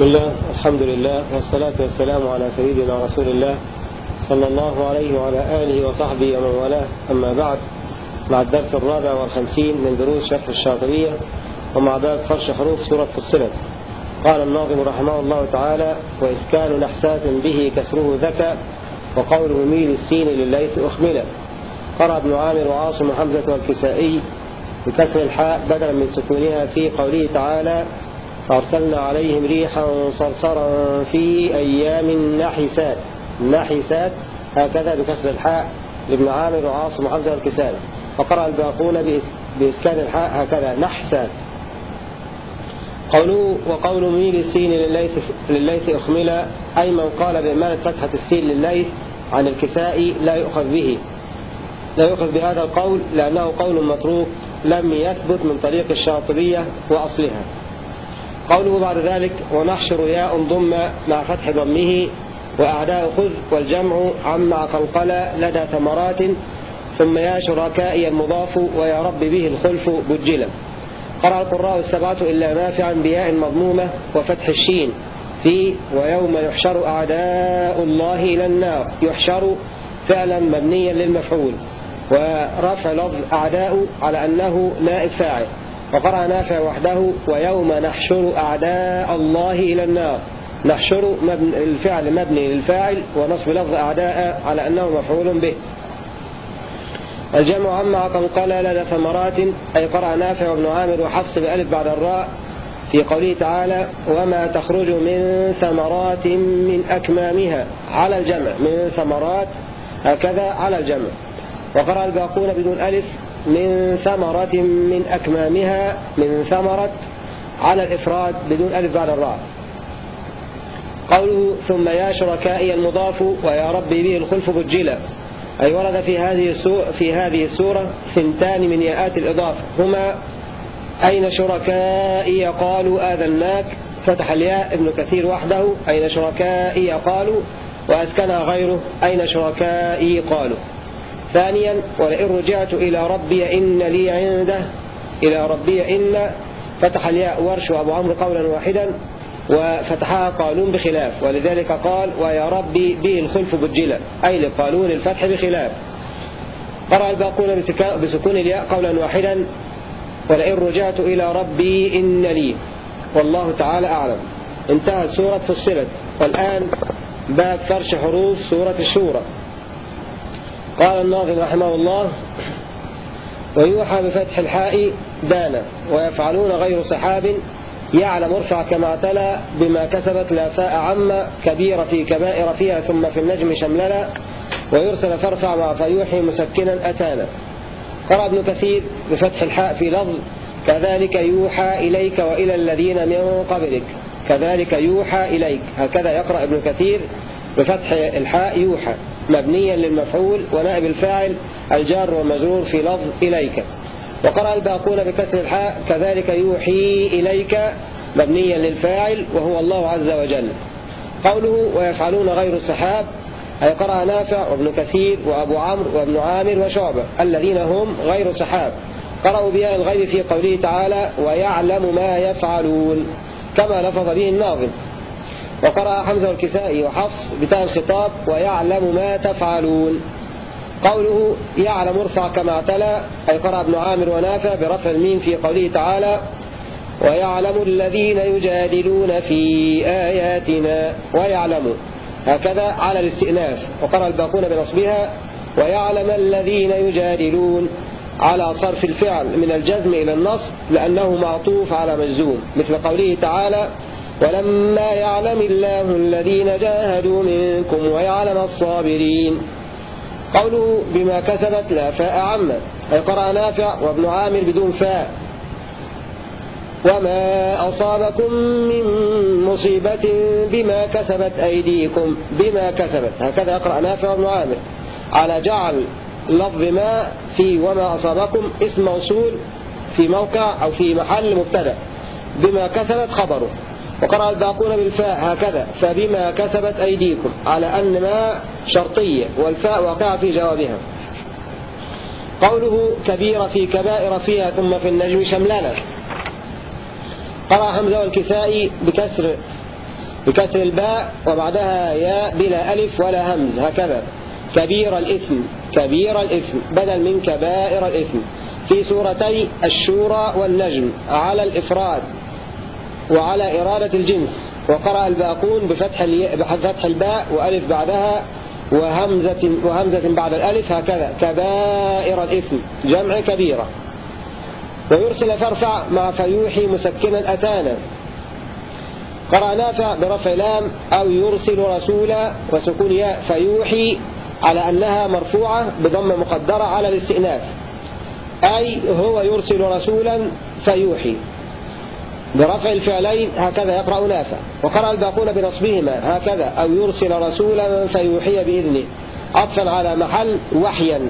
بسم الله الحمد لله والصلاة والسلام على سيدنا رسول الله صلى الله عليه وعلى آله وصحبه ومن والاه. أما بعد مع الدرس الرابع والخمسين من دروس شرح الشاطبية ومع باب فرش حروف سورة فصلت. قال الناظم رحمه الله تعالى وإسكان نحسات به كسره ذكى وقوله ميل السين لليث أخملة. قرأ ابن عامر وعاصم وحمزة والكسائي بكسر الحاء بدلا من سكونها في قوله تعالى فأرسلنا عليهم ريحا صرصرا في أيام نحسات. نحسات هكذا بكسر الحاء لابن عامر وعاصم وحمزة والكسائي وقرأ الباقون بإسكان الحاء هكذا. نحسات. قوله وقول ميل السين لليث, لليث أخمل أي من قال بإمانة فتحة السين لليث عن الكسائي لا يؤخذ به. لا يؤخذ بهذا القول لأنه قول متروك لم يثبت من طريق الشاطبية وأصلها. قوله بعد ذلك ونحشر ياء ضم مع فتح ضمه وأعداء خذ والجمع عما قلقل لدى ثمرات ثم يا شركائي المضاف ويا رب به الخلف بجلا. قرأ القراء السبعة إلا نافعا بياء مضمومة وفتح الشين في ويوم يحشر أعداء الله إلى النار. يحشر فعلا مبنيا للمفعول. ورفع لفظ أعداء على أنه نائب فاعل وقرأ نافع وحده ويوم نحشر أعداء الله إلى النار. نحشر الفعل مبني للفاعل ونصب لفظ أعداء على أنه مفعول به. الجمع عما قال لدى ثمرات. أي قرأ نافع وابن عامر وحفص بألف بعد الراء في قوله تعالى وما تخرج من ثمرات من أكمامها. على الجمع من ثمرات هكذا على الجمع. وقرأ الباقون بدون ألف من ثمرة من أكمامها من ثمرة على الإفراد بدون ألف بعد الراء. قوله ثم يا شركائي المضاف ويا ربي به الخلف بجلا أي ورد في هذه في هذه السورة ثنتان من ياءات الإضافة هما أين شركائي قالوا آذناك؟ فتح الياء ابن كثير وحده. أين شركائي قالوا؟ وأسكنها غيره. أين شركائي قالوا؟ ثانيا ولئن رجعت إلى ربي إن لي عنده. إلى ربي إن فتح الياء ورش وأبو عمرو قولا واحدا وفتحها قالون بخلاف. ولذلك قال ويا ربي به الخلف بجلة أي لقالون الفتح بخلاف. قرأ الباقون بسكون الياء قولا واحدا ولئن رجعت إلى ربي إن لي. والله تعالى أعلم. انتهت سورة فصلت. والآن باب فرش حروف سورة الشورى. قال الناظم رحمه الله ويوحى بفتح الحاء دانا ويفعلون غير سحاب يعلم ارفع كما اعتلى بما كسبت لا فاء عم كبير في كبائر فيها ثم في النجم شمللا ويرسل فارفع مع فيوحي مسكنا أتانا. قرأ ابن كثير بفتح الحاء في لفظ كذلك يوحى إليك وإلى الذين من قبلك. كذلك يوحى إليك. هكذا يقرأ ابن كثير بفتح الحاء يوحى. مبنيا للمفعول ونائب الفاعل الجار والمجرور في لفظ إليك. وقرأ الباقون بكسر الحاء كذلك يوحي إليك مبنيا للفاعل وهو الله عز وجل. قوله ويفعلون غير السحاب أي قرأ نافع وابن كثير وأبو عمرو وابن عامر وشعبة الذين هم غير سحاب قرأوا بياء الغيب في قوله تعالى ويعلم ما يفعلون كما لفظ به الناظم. وقرأ حمزة والكسائي وحفص بتاء الخطاب ويعلم ما تفعلون. قوله يعلم ارفع كما اعتلى أي قرأ ابن عامر ونافع برفع الميم في قوله تعالى ويعلم الذين يجادلون في آياتنا ويعلم. هكذا على الاستئناف. وقرأ الباقون بنصبها ويعلم الذين يجادلون على صرف الفعل من الجزم إلى النصب لأنه معطوف على مجزوم. مثل قوله تعالى ولما يعلم الله الذين جاهدوا منكم ويعلم الصابرين. قوله بما كسبت لا فاء عما. أي قرأ نافع وابن عامر بدون فاء. وما أصابكم من مصيبة بما كسبت أيديكم. بما كسبت. هكذا يقرأ نافع وابن عامر. على جعل لفظ ما في وما أصابكم اسم موصول في موقع أو في محل مبتدأ. بما كسبت خبره. وقرأ الباقون بالفاء هكذا فبما كسبت أيديكم على أن ما شرطية والفاء وقع في جوابها. قوله كبير في كبائر فيها ثم في النجم شملانا قرأ حمزة والكسائي بكسر بكسر الباء وبعدها ياء بلا ألف ولا همز هكذا. كبير الإثم كبير الإثم بدل من كبائر الإثم. في سورتي الشورى والنجم على الإفراد. وعلى إرادة الجنس وقرأ الباقون بفتح, بفتح الباء وألف بعدها وهمزة, وهمزة بعد الألف هكذا. كبائر الإثم جمع كبيرة. ويرسل فارفع مع فيوحي مسكنا أتانا. قرأ نافع برفع لام أو يرسل رسولا وسكون ياء فيوحي على أنها مرفوعة بضم مقدرة على الاستئناف. أي هو يرسل رسولا فيوحي. برفع الفعلين هكذا يقرأ نافع. وقرأ الباقون بنصبهما هكذا أو يرسل رسولا فيوحي بإذنه. عطفا على محل وحيا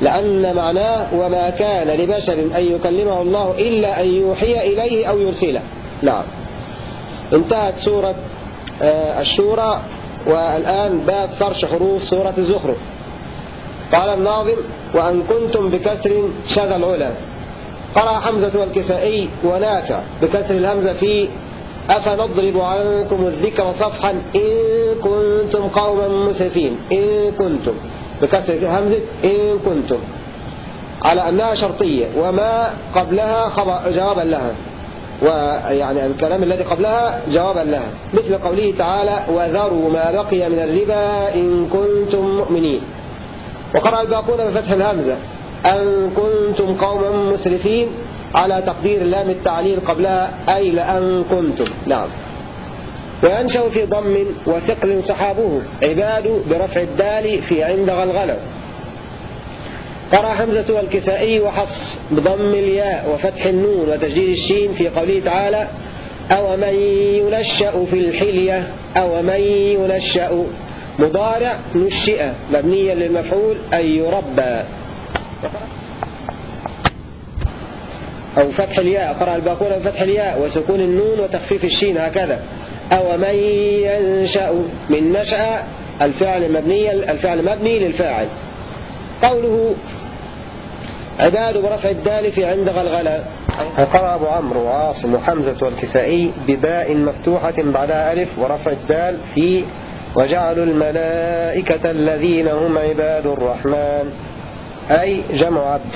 لأن معناه وما كان لبشر أن يكلمه الله إلا أن يوحي إليه أو يرسله. نعم. انتهت سورة آه، الشورى والآن باب فرش حروف سورة الزخرف. قال الناظم وأن كنتم بكسر شذا العلا. قرأ حمزة والكسائي ونافع بكسر الهمزة في أفنضرب عنكم الذكر صفحا إن كنتم قوما مسرفين. إن كنتم. بكسر همزة إن كنتم. على أنها شرطية. وما قبلها جوابا لها. ويعني الكلام الذي قبلها جوابا لها. مثل قوله تعالى وذروا ما بقي من الربا إن كنتم مؤمنين. وقرأ الباقون بفتح الهمزة. أن كنتم قوما مسرفين على تقدير لام التعليل قبلها أي لأن كنتم. نعم. وينشأ في ضم وثقل صحابه عباد برفع الدال في عند غلغلة. قرأ حمزة والكسائي وحفص بضم الياء وفتح النون وتجديد الشين في قوله تعالى أو من ينشأ في الحلية أو من ينشأ. مضارع نشئ مبنيا للمفعول أي يربى. أو فتح الياء قرأ الباقون بفتح الياء وسكون النون وتخفيف الشين هكذا. أو من ينشأ من نشأ الفعل مبني الفعل مبني للفاعل. قوله عباد برفع الدال في عند غلغلة. قرأ أبو عمرو وعاصم وحمزة والكسائي بباء مفتوحة بعدها ألف ورفع الدال في وجعلوا الملائكة الذين هم عباد الرحمن. أي جمع عبد.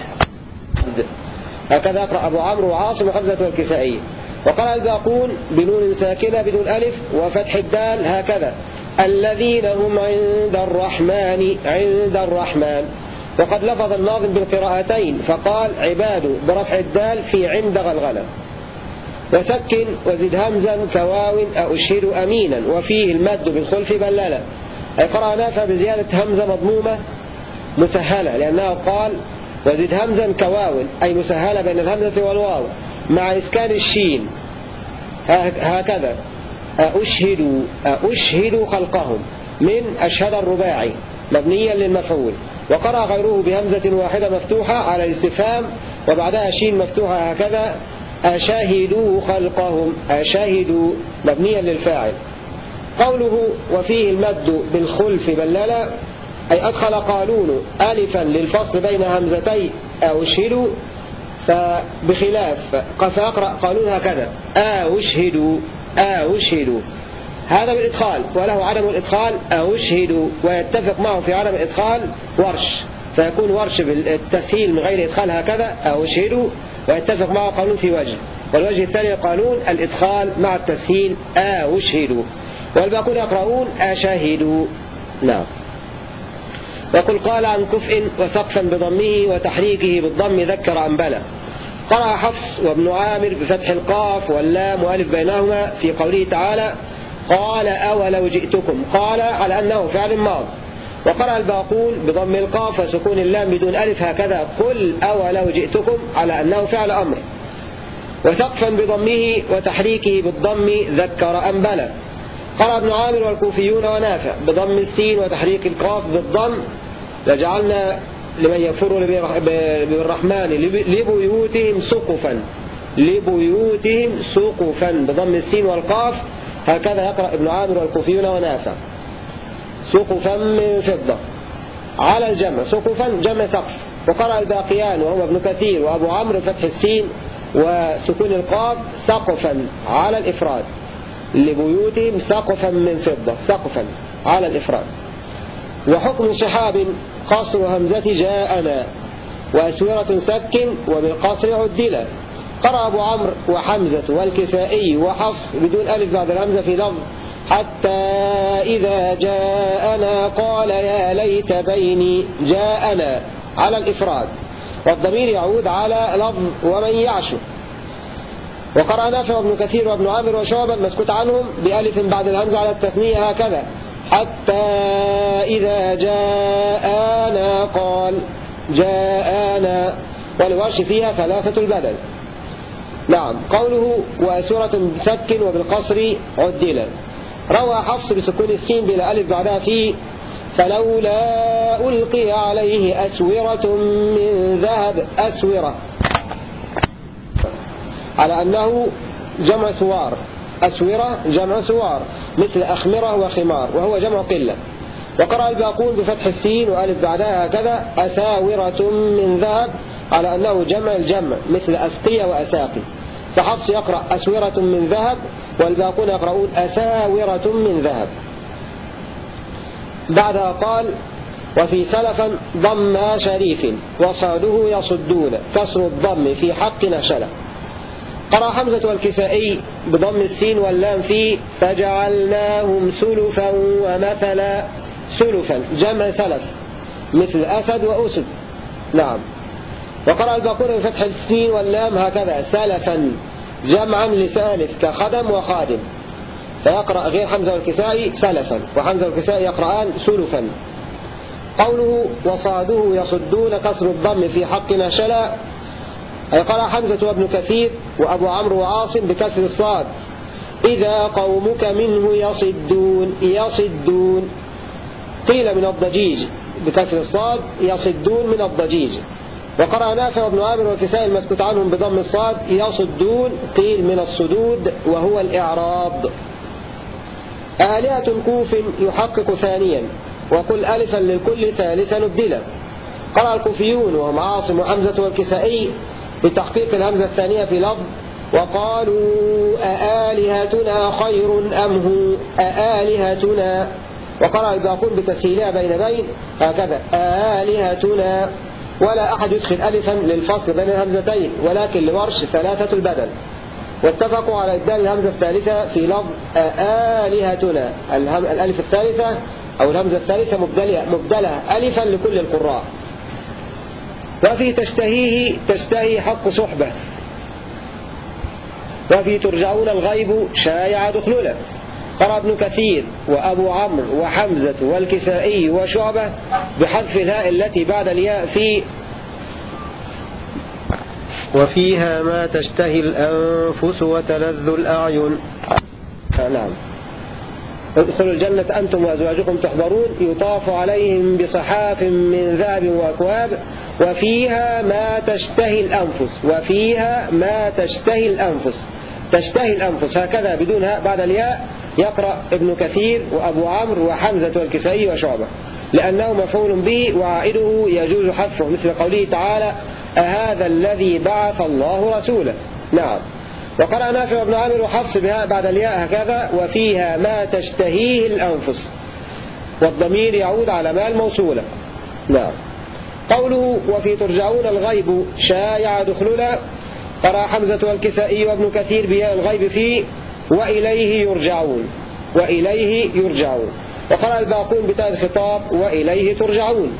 هكذا يقرأ أبو عمرو وعاصم وحمزة والكسائي. وقرأ الباقون بنون ساكنة بدون ألف وفتح الدال هكذا. الذين هم عند الرحمن عند الرحمن. وقد لفظ الناظم بالقراءتين فقال عباد برفع الدال في عند غلغلة. وسكن وزد همزا كواو أشهد أمينا. وفيه المد بالخلف بلالة. أي قرأ نافع بزيادة همزة مضمومة مسهلة لأنه قال وزد همزا كواو أي مسهلة بين الهمزة والواو مع إسكان الشين. هكذا. أشهد أشهد خلقهم من أشهد الرباعي مبنيا للمفعول. وقرأ غيره بهمزة واحدة مفتوحة على الاستفهام وبعدها شين مفتوحة هكذا. أشاهدوا خلقهم أشاهدوا مبنيا للفاعل. قوله وفيه المد بالخلف بللا أي أدخل قالون ألفا للفصل بين همزتي أشهدوا فبخلاف فأقرأ قالون هكذا أشهدوا أشهدوا هذا بالإدخال وله عدم الإدخال أشهد ويتفق معه في عدم الإدخال ورش فيكون ورش بالتسهيل من غير إدخال هكذا أشهد ويتفق معه قانون في وجه. والوجه الثاني قانون الإدخال مع التسهيل أشهد والباقون يقرؤون أشاهدوا نعم. وقل قال عن كفء وسقفا بضمه وتحريكه بالضم ذكر أم بلى. قرأ حفص وابن عامر بفتح القاف واللام وألف بينهما في قوله تعالى قال أولو جئتكم. قال على أنه فعل ماض. وقرأ الباقون بضم القاف وسكون اللام بدون ألف هكذا قل أولو جئتكم على أنه فعل أمر. وسقفا بضمه وتحريكه بالضم ذكر أم بلى. قرأ ابن عامر والكوفيون ونافع بضم السين وتحريك القاف بالضم لجعلنا لمن يكفر بالرحمن لبيوتهم سقفا. لبيوتهم سقفا بضم السين والقاف. هكذا يقرأ ابن عامر والكوفيون ونافع. سقفا من فضة. على الجمع. سقفا جمع سقف. وقرأ الباقيان وهو ابن كثير. وأبو عمرو فتح السين وسكون القاف سقفا على الإفراد. لبيوتهم سقفا من فضة سقفا على الإفراد. وحكم صحاب قصر همزة جاءنا وأسورة سك وبالقصر عدلا. قرأ أبو عمرو وحمزة والكسائي وحفص بدون ألف بعد الهمزة في لفظ. حتى إذا جاءنا قال يا ليت بيني جاءنا على الإفراد. والضمير يعود على لفظ ومن يعشو وقرأ نافع وابن كثير وابن عامر وشعبا مسكوت عنهم بألف بعد الهمزة على التثنية هكذا. حتى إذا جاءنا قال جاءنا والورش فيها ثلاثة البدل. نعم قوله وسورة سك وبالقصر عدلا روى حفص بسكون السين بلا ألف بعدها في فلولا ألقي عليه أسورة من ذهب أسورة. على أنه جمع سوار. أسورة جمع سوار مثل أخمرة وخمار وهو جمع قلة. وقرأ الباقون بفتح السين وألف بعدها هكذا أساورة من ذهب على أنه جمع الجمع مثل أسقية وأساقي. فحفص يقرأ أسورة من ذهب والباقون يقرؤون أساورة من ذهب. بعدها قال وفي سلفا ضم شريف وصاده يصدون كسر الضم في حق نشلة قرأ حمزة والكسائي بضم السين واللام في فجعلناهم سلفا ومثلا سلفا جمع سلف مثل أسد وأسد. نعم. وقرأ الباقون بفتح السين واللام هكذا سلفا جمعا لسالف كخدم وخادم. فيقرأ غير حمزة والكسائي سلفا وحمزة والكسائي يقرآن سلفا قوله وصاده يصدون كسر الضم في حق نشلا أي قرأ حمزة وابن كثير وأبو عمرو وعاصم بكسر الصاد. إذا قومك منه يصدون يصدون. قيل من الضجيج بكسر الصاد يصدون من الضجيج. وقرأ نافع وابن عامر والكسائي المسكوت عنهم بضم الصاد يصدون قيل من الصدود وهو الإعراض آلهة كوف يحقق ثانيا وقل ألفا للكل ثالثا نبدلا قرأ الكوفيون وهم عاصم وحمزة والكسائي بتحقيق الهمزة الثانية في لفظ وقالوا أآلهتنا خير أم هو؟ أآلهتنا. وقرأ الباقون بتسهيلها بين بين. هكذا. آلهتنا ولا أحد يدخل ألفا للفصل بين الهمزتين ولكن لورش ثلاثة البدل. واتفقوا على إبدال الهمزة الثالثة في لفظ آلهتنا الألف الثالثة أو الهمزة الثالثة مبدلة, مبدلة ألفا لكل القراء. وفي تشتهيه تشتهي حق صحبة. وفي ترجعون الغيب شايع دخلولا قرأ ابن كثير وأبو عمرو وحمزة والكسائي وشعبة بحذف الهاء التي بعد الياء في وفيها ما تشتهي الأنفس وتلذ الأعين. نعم. ادخلوا الجنة أنتم وأزواجكم تحبرون. يطاف عليهم بصحاف من ذهب وأكواب. وفيها ما تشتهي الأنفس وفيها ما تشتهي الأنفس. تشتهي الأنفس هكذا بدون هاء بعد الياء يقرأ ابن كثير وأبو عمرو وحمزة والكسائي وشعبة لأنه مفعول به وعائده يجوز حذفه مثل قوله تعالى أهذا الذي بعث الله رسوله. نعم. وقرأ نافع بن عامر وحفص بها بعد الياء هكذا وفيها ما تشتهيه الأنفس والضمير يعود على ما الموصولة. نعم. قوله وفي ترجعون الغيب شايع دخلنا قرأ حمزة والكسائي وابن كثير بياء الغيب فيه وإليه يرجعون وإليه يرجعون. وقرأ الباقون بتاء الخطاب وإليه ترجعون.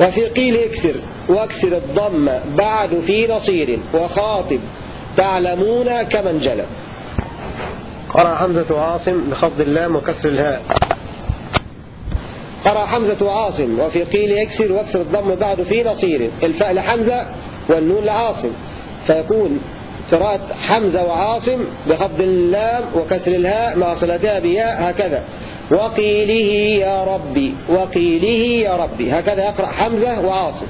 وفي قيل اكسر واكسر الضم بعد في نصير وخاطب تعلمون كمن جلى قرأ حمزة عاصم بخفض اللام وكسر الهاء. قرأ حمزة عاصم وفي قيل يكسر واكسر الضم بعد في نصير الفاء لحمزة والنون لعاصم فيكون قراءة حمزة وعاصم بخفض اللام وكسر الهاء مع صلتها بياء هكذا. وقيله يا ربي وقيله يا ربي هكذا يقرأ حمزة وعاصم.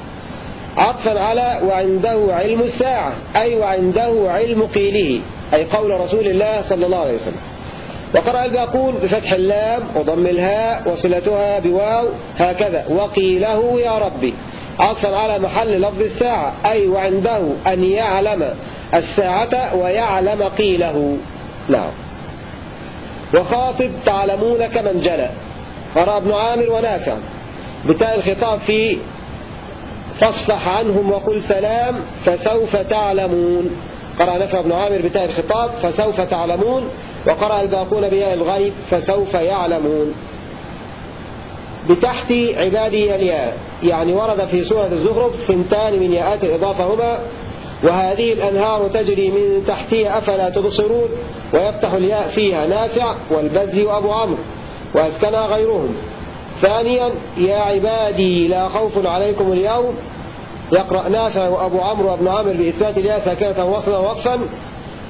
عطفا على وعنده علم الساعة أي وعنده علم قيله أي قول رسول الله صلى الله عليه وسلم. وقرأ الباقون بفتح اللام وضم الهاء وصلتها بواو هكذا. وقيله يا ربي. عطفا على محل لفظ الساعة أي وعنده أن يعلم الساعة ويعلم قيله. نعم. وخاطب تعلمون كمن جلى قرأ ابن عامر ونافع. بتاء الخطاب في فاصفح عنهم وقل سلام فسوف تعلمون. قرأ نافع بن عامر بتاء الخطاب فسوف تعلمون. وقرأ الباقون بياء الغيب فسوف يعلمون. بتحت عبادي الياء. يعني ورد في سورة الزخرف ثنتان من ياءات الإضافة هما وهذه الأنهار تجري من تحتها أفلا تبصرون. ويفتح الياء فيها نافع والبزي وأبو عمرو وأسكنها غيرهم. ثانيا يا عبادي لا خوف عليكم اليوم. يقرأ نافع وأبو عمرو وابن عامر بإثبات الياء ساكنة وصلا وقفا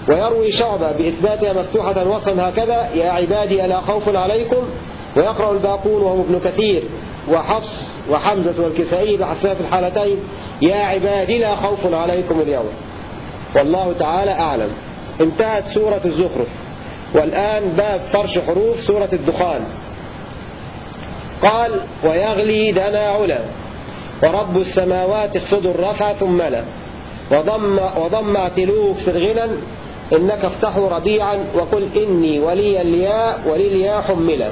ويروي شعبة بإثباتها مفتوحة وصلا هكذا يا عبادي لا خوف عليكم؟ ويقرأ الباقون وهو ابن كثير وحفص وحمزة والكسائي بحثها في الحالتين يا عبادي لا خوف عليكم اليوم. والله تعالى أعلم. انتهت سورة الزخرف. والآن باب فرش حروف سورة الدخان. قال ويغلي دنا علا ورب السماوات اخفض الرفع ثم لا وضم, وضم اعتلوه اكسر غنى إنك افتحوا ربيعا وقل إني ولي الياء ولي الياء حملا.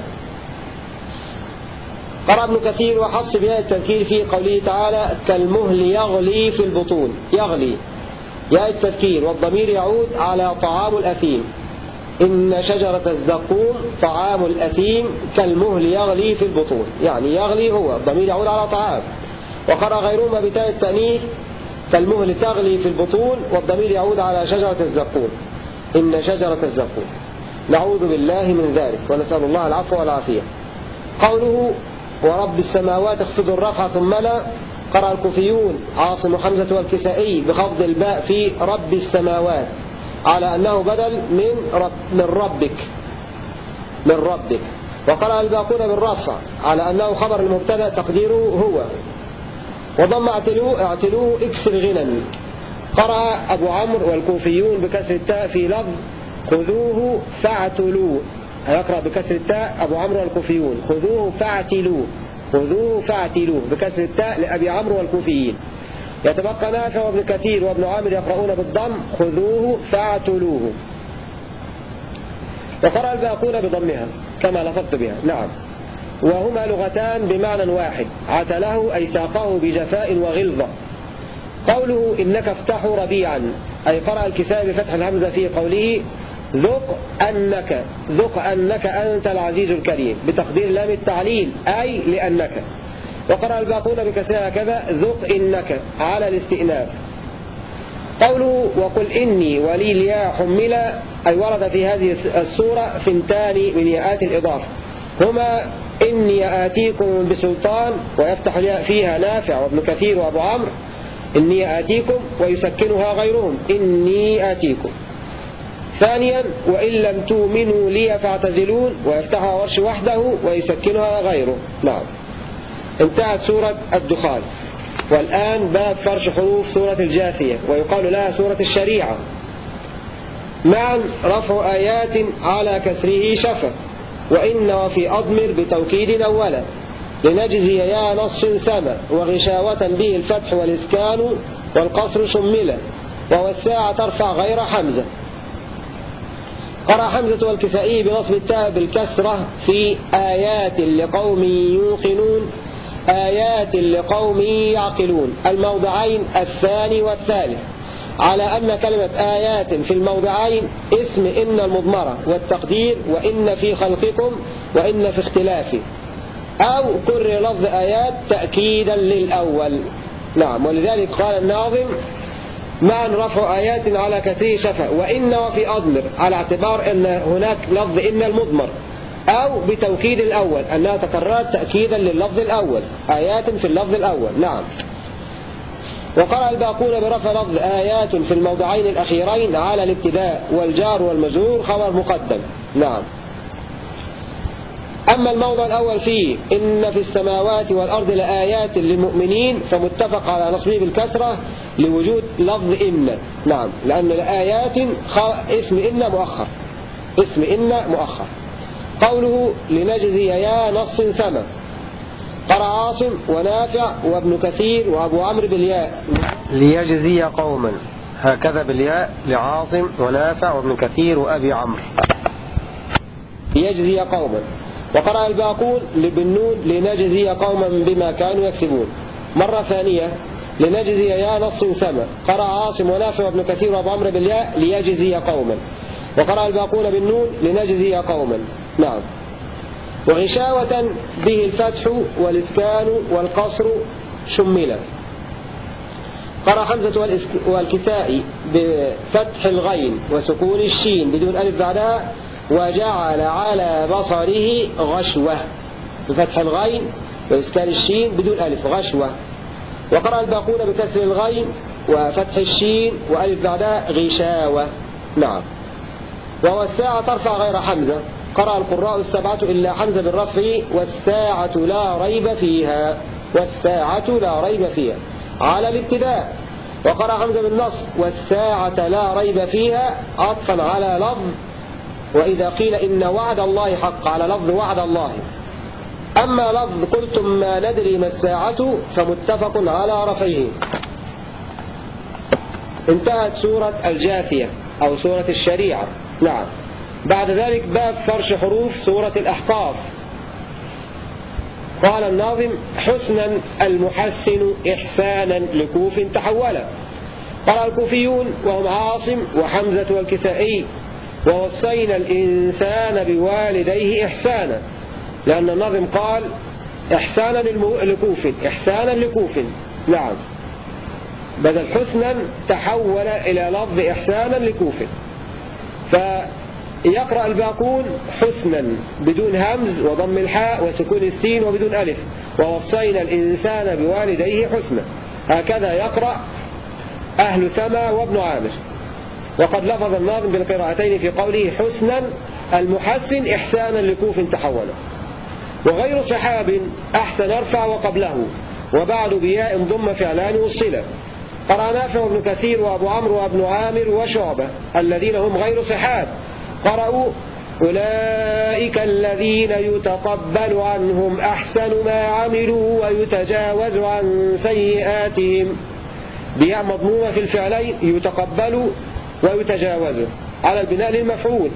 قرأ ابن كثير وحفص بهذا التذكير في قوله تعالى كالمهل يغلي في البطون. يغلي. يا التذكير والضمير يعود على طعام الأثيم. إن شجرة الزقوم طعام الأثيم كالمهل يغلي في البطون. يعني يغلي هو الضمير يعود على طعام. وقرأ غيرهما بتاء التأنيث كالمهل تغلي في البطون والضمير يعود على شجرة الزقوم. إن شجرة الزقوم. نعوذ بالله من ذلك ونسأل الله العفو والعافية. قوله ورب السماوات اخفض الرفع ثم لا. قرأ الكوفيون عاصم حمزة والكسائي بخفض الباء في رب السماوات على أنه بدل من رب من ربك. من ربك. وقرأ الباقون بالرفع على أنه خبر المبتدأ تقديره هو. وضم اعتلوه, اعتلوه اكسر غنى. قرأ أبو عمرو والكوفيون بكسر التاء في لفظ خذوه فاعتلوه. هيقرأ بكسر التاء أبو عمرو والكوفيون. خذوه فاعتلوه. خذوه فاعتلوه. بكسر التاء لأبي عمرو والكوفيين. يتبقى نافع وابن كثير وابن عامر يقرؤون بالضم. خذوه فاعتلوه. وقرأ الباقون بضمها كما لفظت بها. نعم. وهما لغتان بمعنى واحد. عتله أي ساقه بجفاء وغلظة. قوله إنك افتحوا ربيعا أي قرأ الكساء بفتح الهمزة في قوله ذق أنك ذق أنك أنت العزيز الكريم بتقدير لام التعليل أي لأنك. وقرأ الباقون بكسرها هكذا ذق إنك على الاستئناف. قوله وقل إني ولي الياء حملا أي ورد في هذه السورة فنتان من ياءات الإضافة. هما إني آتيكم بسلطان ويفتح فيها نافع وابن كثير وأبو عمرو. إني آتيكم ويسكنها غيرهم. إني آتيكم. ثانيا وإن لم تؤمنوا لي فاعتزلون ويفتحها ورش وحده ويسكنها غيره. نعم. انتهت سورة الدخان. والآن باب فرش حروف سورة الجاثية ويقال لها سورة الشريعة. معا رفع آيات على كسره شفا وإن وفي أضمر بتوكيد أولا. لنجزي يا نص سما وغشاوة به الفتح والإسكان والقصر شملا ووساعة ترفع غير حمزة. قرأ حمزة والكسائي بنصب التاء بالكسرة في آيات لقوم يوقنون آيات لقوم يعقلون. الموضعين الثاني والثالث. على أن كلمة آيات في الموضعين اسم إن المضمرة والتقدير وإن في خلقكم وإن في اختلافه أو كرر لفظ آيات تأكيدا للأول. نعم ولذلك قال الناظم معا رفع آيات على كثير شفا وإن وفي أضمر على اعتبار أن هناك لفظ إن المضمر أو بتوكيد الأول أنها تكررت تأكيدا لللفظ الأول آيات في اللفظ الأول. نعم. وقرأ الباقون برفع لفظ آيات في الموضعين الأخيرين على الابتداء والجار والمجرور خبر مقدم. نعم. أما الموضع الأول فيه إن في السماوات والأرض لآيات للمؤمنين فمتفق على نصبه بالكسرة لوجود لفظ إن. نعم لأن لآيات اسم إن مؤخر. اسم إن مؤخر. قوله لنجزي يا نص سما. قرأ عاصم ونافع وابن كثير وأبو عمرو بالياء. ليجزي قوما. هكذا بالياء لعاصم ونافع وابن كثير وأبي عمرو. ليجزي قوما. وقرأ الباقون بالنون لنجزي قوما بما كانوا يكسبون. مرة ثانية لنجزي يا نص سما. قرأ عاصم ونافع وابن كثير وأبو عمرو بالياء ليجزي قوما. وقرأ الباقون بالنون لنجزي قوما. نعم. وغشاوة به الفتح والإسكان والقصر شملا. قرأ حمزة والكسائي بفتح الغين وسكون الشين بدون ألف بعدها. وجعل على بصره غشوة. بفتح الغين وإسكان الشين بدون ألف غشوة. وقرأ الباقون بكسر الغين وفتح الشين وألف بعدها غشاوة. نعم. وهو الساعة ترفع غير حمزة. قرأ القراء السبعة إلا حمزة بالرفع والساعة لا ريب فيها. والساعة لا ريب فيها. على الابتداء. وقرأ حمزة بالنصب والساعة لا ريب فيها. عطفا على لفظ. وإذا قيل إن وعد الله حق على لفظ وعد الله. أما لفظ قلتم ما ندري ما الساعة فمتفق على رفعه. انتهت سورة الجاثية أو سورة الشريعة. نعم. بعد ذلك باب فرش حروف سورة الأحقاف. قال الناظم حسنا المحسن إحسانا لكوف تحولا قال الكوفيون وهم عاصم وحمزة والكسائي. ووصينا الإنسان بوالديه إحسانا. لأن الناظم قال إحسانا لكوف إحسانا لكوف. نعم. بدل حسنا تحول إلى لفظ إحسانا لكوف. فيقرأ الباقون حسنا بدون همز وضم الحاء وسكون السين وبدون ألف. ووصينا الإنسان بوالديه حسنا. هكذا يقرأ أهل سما وابن عامر. وقد لفظ الناظم بالقراءتين في قوله حسنا المحسن إحسانا لكوف تحوله. وغير صحاب أحسن أرفع وقبله وبعد بياء ضم فعلان وصلا قرأ نافع بن كثير وأبو عمرو وأبن عامر وشعبة الذين هم غير صحاب. قرأوا أولئك الذين يتقبل عنهم أحسن ما عملوا ويتجاوز عن سيئاتهم. بياء مضمومة في الفعلين يتقبل ويتجاوز على البناء للمفعول.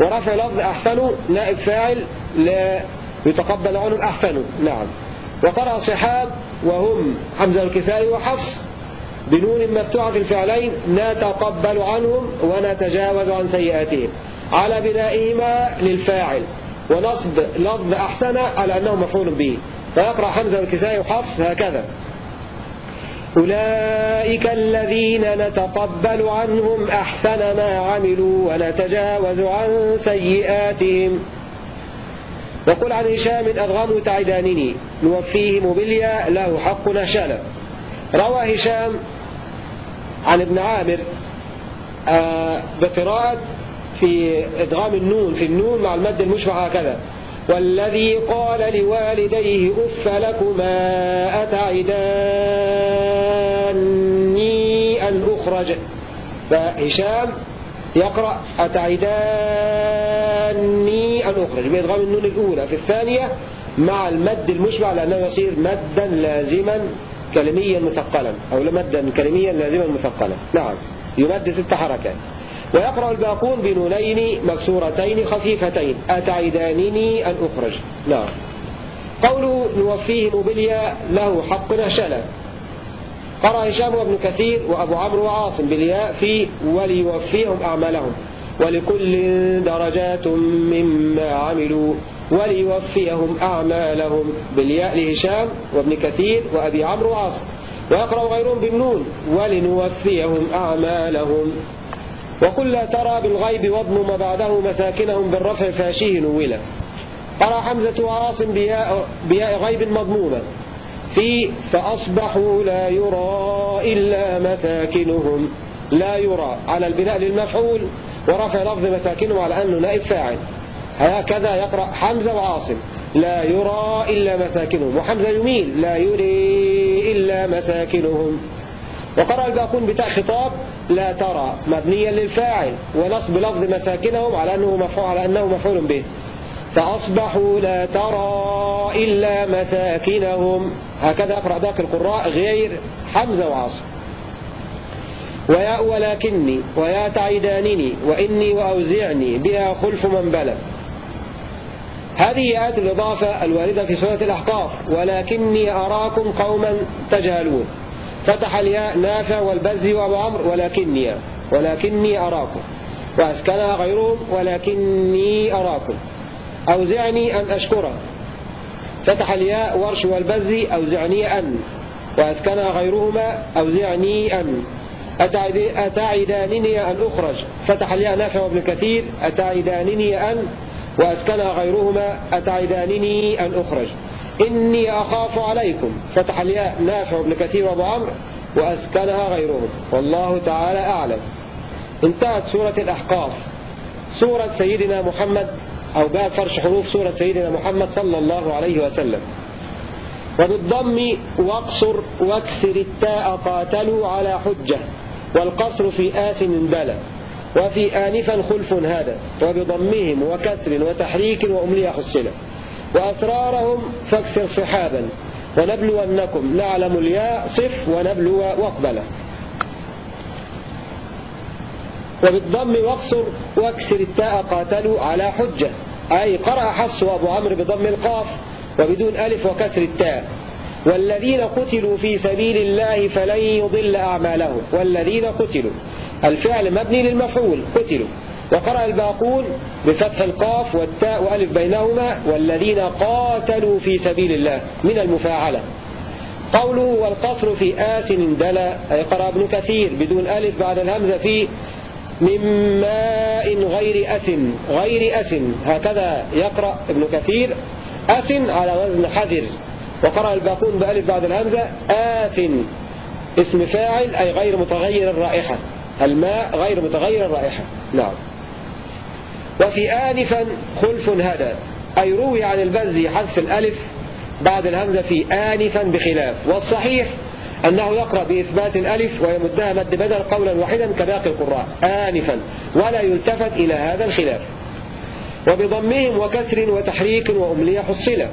ورفع لفظ أحسن نائب فاعل لا يتقبل عنهم أحسن نعم. وقرأ صحاب وهم حمزة الكسائي وحفص بنون مفتوحة في الفعلين نتقبل عنهم ونتجاوز عن سيئاتهم. على بنائهما للفاعل. ونصب لفظ أحسن على أنه مفعول به. فيقرأ حمزة الكسائي وحفص هكذا. أولئك الذين نتقبل عنهم أحسن ما عملوا ونتجاوز عن سيئاتهم. وقل عن هشام أدغام تعدانني نوفيه مبليا له حق نشالا روى هشام عن ابن عامر آه، بقراءة في إدغام النون في النون مع المد المشبع هكذا. والذي قال لوالديه أف لكما أتعداني أن أخرج؟ فهشام يقرأ أتعداني أن أخرج. بإدغام النون الأولى. في الثانية مع المد المشبع لأنه يصير مدا لازما كلميا مثقلا أو مدا كلميا لازما مثقلا. نعم. يمد ست حركات. ويقرأ الباقون بنونين مكسورتين خفيفتين. أتعدانني أن أخرج. نعم. قوله نوفيه مبليا له حق نشلا قرأ هشام وابن كثير وأبو عمرو وعاصم بالياء في وليوفيهم أعمالهم. ولكل درجات مما عملوا وليوفيهم أعمالهم. بالياء لهشام وابن كثير وأبي عمرو وعاصم. ويقرأ غيرهم بالنون ولنوفيهم أعمالهم. وقل لا ترى بالغيب واضم بعده مساكنهم بالرفع فاشيه نولا قرأ حمزة وعاصم بياء, بياء غيب مضمومة. في فأصبحوا لا يرى إلا مساكنهم. لا يرى. على البناء للمفعول ورفع لفظ مساكنهم على أنه نائب فاعل. هكذا يقرأ حمزة وعاصم. لا يرى إلا مساكنهم. وحمزة يميل. لا يري إلا مساكنهم. وقرأ الباقون بتاء خطاب لا ترى مبنيا للفاعل ونصب لفظ مساكنهم على أنه مفعول, على أنه مفعول به. فأصبحوا لا ترى إلا مساكنهم. هكذا أقرأ باقي القراء غير حمزة وعاصم. ويا ولكني ويا تعيدانني وإني وأوزعني بها خلف من بلى هذه آيات الإضافة الواردة في سورة الأحقاف. ولكني أراكم قوما تجهلون. فتح الياء نافع والبزي وأبو عمرو ولكني ولكني أراكم. وأسكنها غيرهم ولكني أراكم. أوزعني أن أشكره فتح الياء ورش والبزي أوزعني أن. وأسكنها غيرهما أوزعني أن. أتعدانني أن أخرج. فتح الياء نافع وابن كثير أتعدانني أن. وأسكنها غيرهما أتعدانني أن أخرج. إني أخاف عليكم. فتح الياء نافع وابن كثير وأبو عمرو وأسكنها غيرهم. والله تعالى أعلم. انتهت سورة الأحقاف. سورة سيدنا محمد أو باب فرش حروف سورة سيدنا محمد صلى الله عليه وسلم. وبالضم واقصر واكسر التاء قاتلوا على حجة. والقصر في آس بلى وفي آنفا خلف هذا. وبضمهم وكسر وتحريك وأملية حسنة. وأسرارهم فاكسر صحابا ونبلونكم نعلم الياء صف ونبلو وأقبلة. وبالضم واقصر واكسر التاء قاتلوا على حجة. أي قرأ حفص وأبو عمرو بضم القاف وبدون ألف وكسر التاء. والذين قتلوا في سبيل الله فلن يضل أعمالهم. والذين قتلوا. الفعل مبني للمفعول قتلوا. وقرأ الباقون بفتح القاف والتاء وألف بينهما والذين قاتلوا في سبيل الله من المفاعلة. قوله والقصر في آس دلا أي قرأ ابن كثير بدون ألف بعد الهمزة في من ماء غير أس غير أس. هكذا يقرأ ابن كثير. أس على وزن حذر. وقرأ الباقون بألف بعد الهمزة. آس اسم فاعل أي غير متغير الرائحة. الماء غير متغير الرائحة. نعم. وفي آنفا خلف هذا أي روي عن البزي حذف الألف بعد الهمزة في آنفا بخلاف. والصحيح أنه يقرأ بإثبات الألف ويمدها مد بدل قولا واحدا كباقي القراء. آنفا. ولا يلتفت إلى هذا الخلاف. وبضمهم وكسر وتحريك وأملية حصلة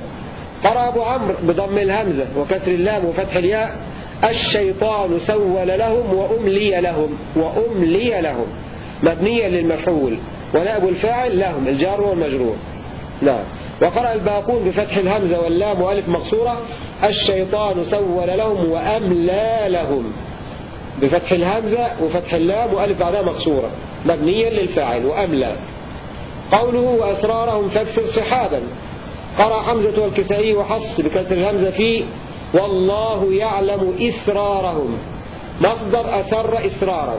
قرأ أبو عمرو بضم الهمزة وكسر اللام وفتح الياء. الشيطان سول لهم وأملي لهم وأملي لهم. مبنيا للمفعول. ونائب الفاعل لهم الجار والمجرور. نعم. وقرأ الباقون بفتح الهمزة واللام وألف مقصورة الشيطان سول لهم وأملى لهم. بفتح الهمزة وفتح اللام وألف بعدها مقصورة. مبنيا للفاعل وأملى. قوله وأسرارهم فاكسر صحابا قرأ حمزة والكسائي وحفص بكسر الهمزة في والله يعلم إسرارهم. مصدر أسر إسرارا.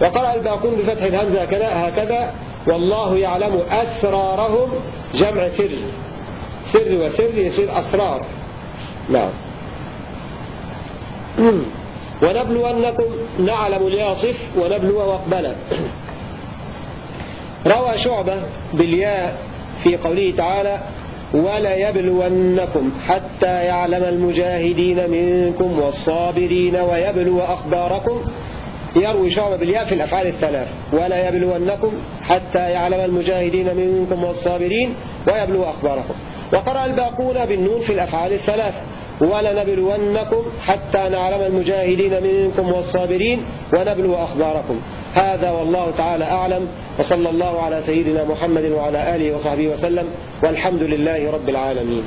وقرأ الباقون بفتح الهمزة هكذا. والله يعلم أسرارهم جمع سر. سر وسر يصير أسرار. نعم. ونبلونكم نعلم الياصف ونبلو واقبلا روى شعبة بالياء في قوله تعالى وليبلونكم حتى يعلم المجاهدين منكم والصابرين ويبلو أخباركم يروي شعبة بالياء في الأفعال الثلاث ولا يبلونكم حتى يعلم المجاهدين منكم والصابرين ويبلو أخباركم. وقرأ الباقون بالنون في الأفعال الثلاث ولنبلونكم حتى نعلم المجاهدين منكم والصابرين ونبلو أخباركم. هذا والله تعالى أعلم وصلى الله على سيدنا محمد وعلى آله وصحبه وسلم والحمد لله رب العالمين.